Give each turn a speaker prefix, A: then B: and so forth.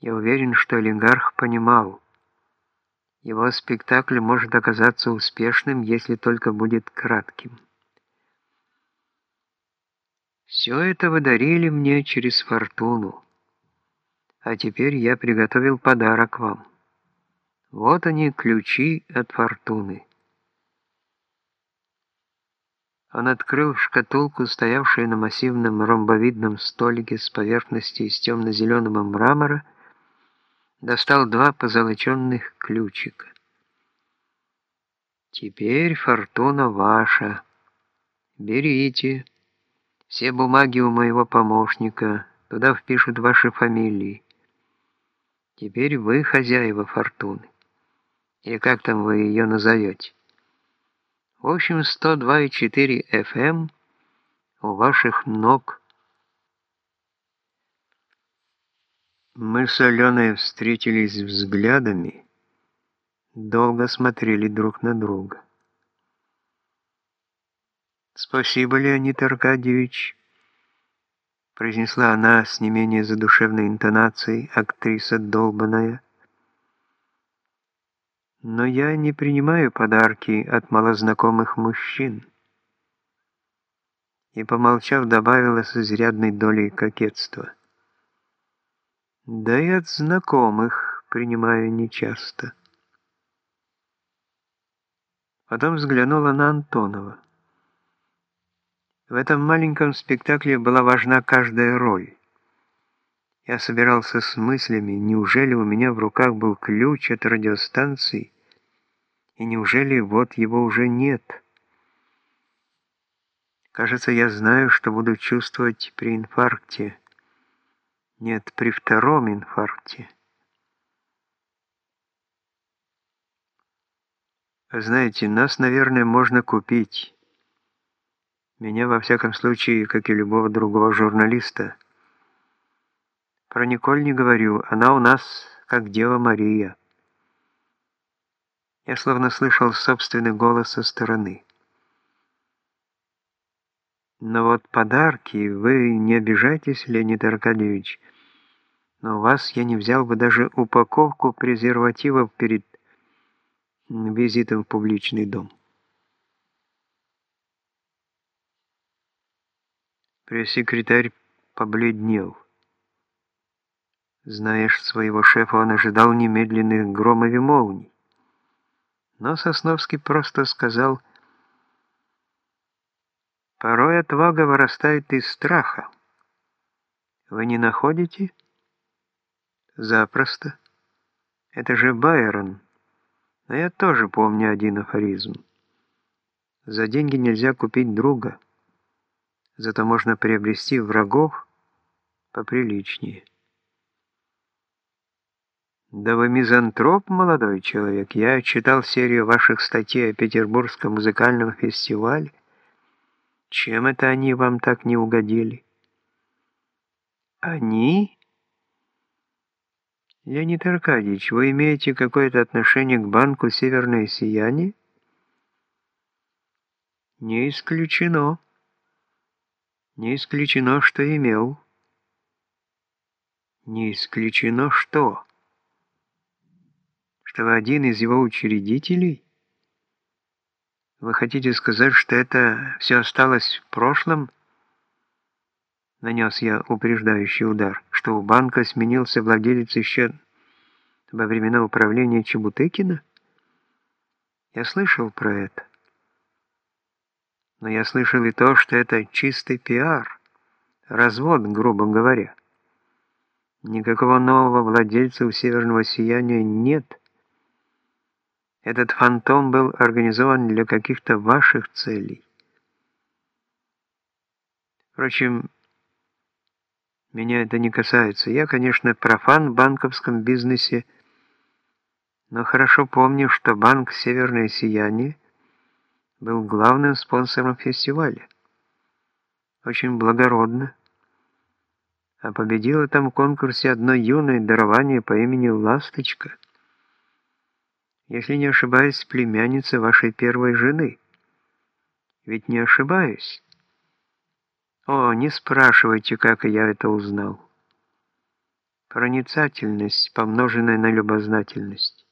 A: Я уверен, что олигарх понимал, его спектакль может оказаться успешным, если только будет кратким. Все это вы дарили мне через фортуну, а теперь я приготовил подарок вам. Вот они, ключи от фортуны. Он открыл шкатулку, стоявшую на массивном ромбовидном столике с поверхности из темно-зеленого мрамора, достал два позолоченных ключика. «Теперь фортуна ваша. Берите. Все бумаги у моего помощника. Туда впишут ваши фамилии. Теперь вы хозяева фортуны. И как там вы ее назовете? В общем, 102,4 FM у ваших ног». Мы с Аленой встретились взглядами, долго смотрели друг на друга. «Спасибо, Леонид Аркадьевич», — произнесла она с не менее задушевной интонацией, актриса долбаная. «Но я не принимаю подарки от малознакомых мужчин». И, помолчав, добавила с изрядной долей кокетства — да и от знакомых принимаю нечасто. Потом взглянула на Антонова. В этом маленьком спектакле была важна каждая роль. Я собирался с мыслями, неужели у меня в руках был ключ от радиостанции, и неужели вот его уже нет? Кажется, я знаю, что буду чувствовать при инфаркте. Нет, при втором инфаркте. Знаете, нас, наверное, можно купить. Меня, во всяком случае, как и любого другого журналиста. Про Николь не говорю, она у нас как Дева Мария. Я словно слышал собственный голос со стороны. Но вот подарки, вы не обижайтесь, Леонид Аркадьевич, но вас я не взял бы даже упаковку презервативов перед визитом в публичный дом. Пресс-секретарь побледнел. Знаешь, своего шефа он ожидал немедленных громов и молний. Но Сосновский просто сказал, «Порой отвага вырастает из страха. Вы не находите?» Запросто. Это же Байрон. Но я тоже помню один афоризм. За деньги нельзя купить друга. Зато можно приобрести врагов поприличнее. Да вы мизантроп, молодой человек. Я читал серию ваших статей о Петербургском музыкальном фестивале. Чем это они вам так не угодили? Они? «Леонид Аркадьевич, вы имеете какое-то отношение к банку «Северное сияние»?» «Не исключено. Не исключено, что имел». «Не исключено, что?» «Что вы один из его учредителей?» «Вы хотите сказать, что это все осталось в прошлом?» Нанес я упреждающий удар, что у банка сменился владелец еще во времена управления Чебутыкина? Я слышал про это. Но я слышал и то, что это чистый пиар, развод, грубо говоря. Никакого нового владельца у «Северного сияния» нет. Этот фантом был организован для каких-то ваших целей. Впрочем, меня это не касается. Я, конечно, профан в банковском бизнесе, но хорошо помню, что банк «Северное сияние» был главным спонсором фестиваля. Очень благородно. А победило там в конкурсе одно юное дарование по имени Ласточка. Если не ошибаюсь, племянница вашей первой жены. Ведь не ошибаюсь. О, не спрашивайте, как я это узнал. проницательность, помноженная на любознательность.